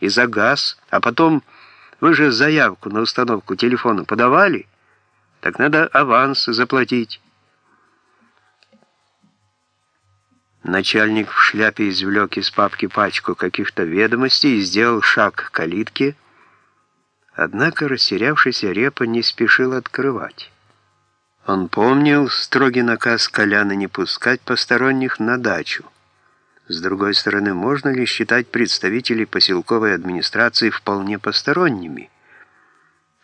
и за газ, а потом вы же заявку на установку телефона подавали, так надо аванс заплатить. Начальник в шляпе извлек из папки пачку каких-то ведомостей и сделал шаг к калитке, однако растерявшийся Репа не спешил открывать. Он помнил строгий наказ Коляна не пускать посторонних на дачу. С другой стороны, можно ли считать представителей поселковой администрации вполне посторонними?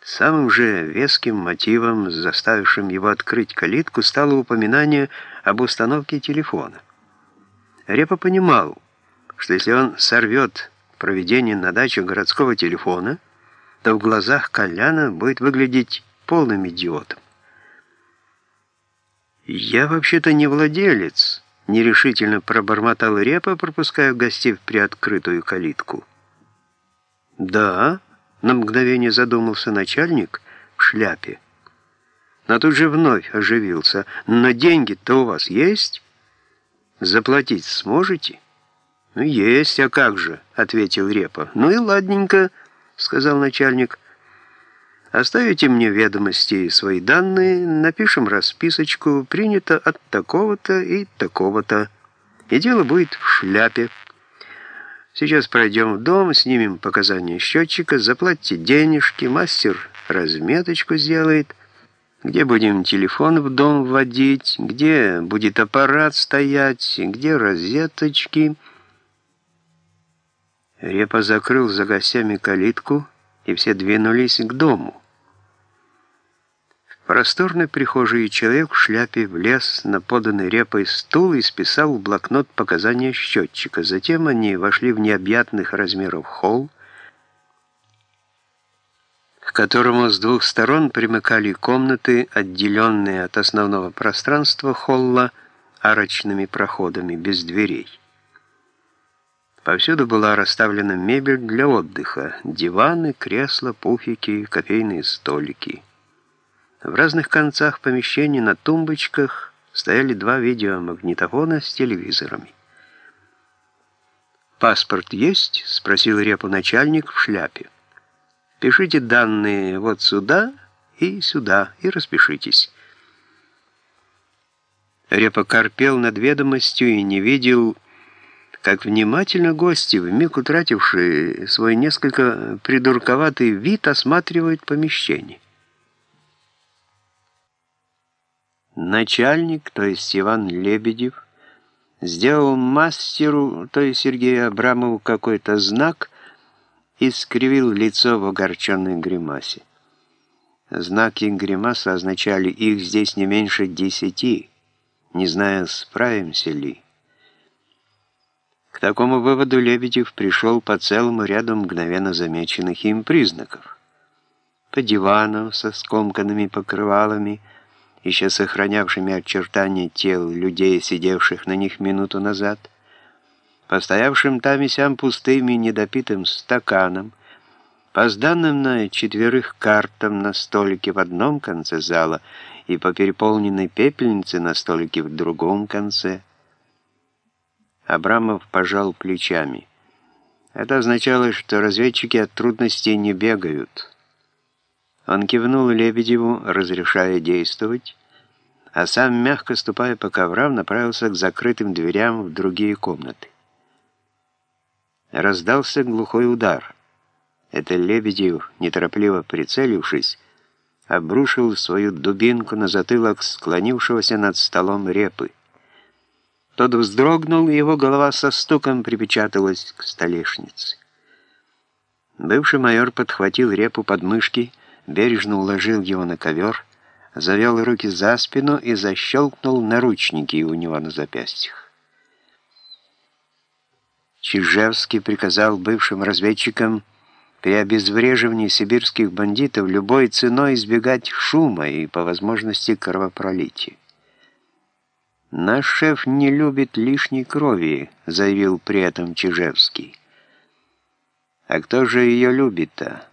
Самым же веским мотивом, заставившим его открыть калитку, стало упоминание об установке телефона. Репа понимал, что если он сорвет проведение на даче городского телефона, то в глазах Коляна будет выглядеть полным идиотом. «Я вообще-то не владелец», Нерешительно пробормотал Репа, пропуская гостей в приоткрытую калитку. «Да», — на мгновение задумался начальник в шляпе. Но тут же вновь оживился. «Но деньги-то у вас есть? Заплатить сможете?» «Ну, есть, а как же?» — ответил Репа. «Ну и ладненько», — сказал начальник. Оставите мне ведомости свои данные, напишем расписочку, принято от такого-то и такого-то. И дело будет в шляпе. Сейчас пройдем в дом, снимем показания счетчика, заплатите денежки, мастер разметочку сделает, где будем телефон в дом вводить, где будет аппарат стоять, где розеточки. Репа закрыл за гостями калитку, и все двинулись к дому просторной прихожей человек в шляпе влез на поданный репой стул и списал в блокнот показания счетчика. Затем они вошли в необъятных размеров холл, к которому с двух сторон примыкали комнаты, отделенные от основного пространства холла арочными проходами без дверей. Повсюду была расставлена мебель для отдыха, диваны, кресла, пуфики, кофейные столики. В разных концах помещения на тумбочках стояли два видеомагнитофона с телевизорами. «Паспорт есть?» — спросил репу начальник в шляпе. «Пишите данные вот сюда и сюда, и распишитесь». Репа корпел над ведомостью и не видел, как внимательно гости, вмиг утратившие свой несколько придурковатый вид, осматривают помещение. Начальник, то есть Иван Лебедев, сделал мастеру, то есть Сергею Абрамову, какой-то знак и скривил лицо в огорченной гримасе. Знаки гримасы означали их здесь не меньше десяти, не зная, справимся ли. К такому выводу Лебедев пришел по целому ряду мгновенно замеченных им признаков. По диванам со скомканными покрывалами – еще сохранявшими очертания тел людей, сидевших на них минуту назад, постоявшим там и сям пустым недопитым стаканом, по сданным на четверых картам на столике в одном конце зала и по переполненной пепельнице на столике в другом конце. Абрамов пожал плечами. Это означало, что разведчики от трудностей не бегают. Он кивнул Лебедеву, разрешая действовать, а сам, мягко ступая по коврам, направился к закрытым дверям в другие комнаты. Раздался глухой удар. Это Лебедев, неторопливо прицелившись, обрушил свою дубинку на затылок склонившегося над столом репы. Тот вздрогнул, и его голова со стуком припечаталась к столешнице. Бывший майор подхватил репу под мышки, бережно уложил его на ковер, завел руки за спину и защелкнул наручники у него на запястьях. Чижевский приказал бывшим разведчикам при обезвреживании сибирских бандитов любой ценой избегать шума и, по возможности, кровопролития. «Наш шеф не любит лишней крови», — заявил при этом Чижевский. «А кто же ее любит-то?» —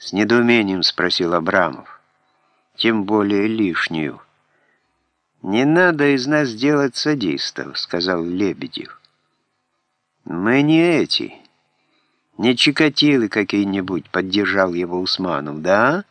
с недоумением спросил Абрамов тем более лишнюю. «Не надо из нас делать садистов», — сказал Лебедев. «Мы не эти. Не чикатилы какие-нибудь, поддержал его Усманов, да?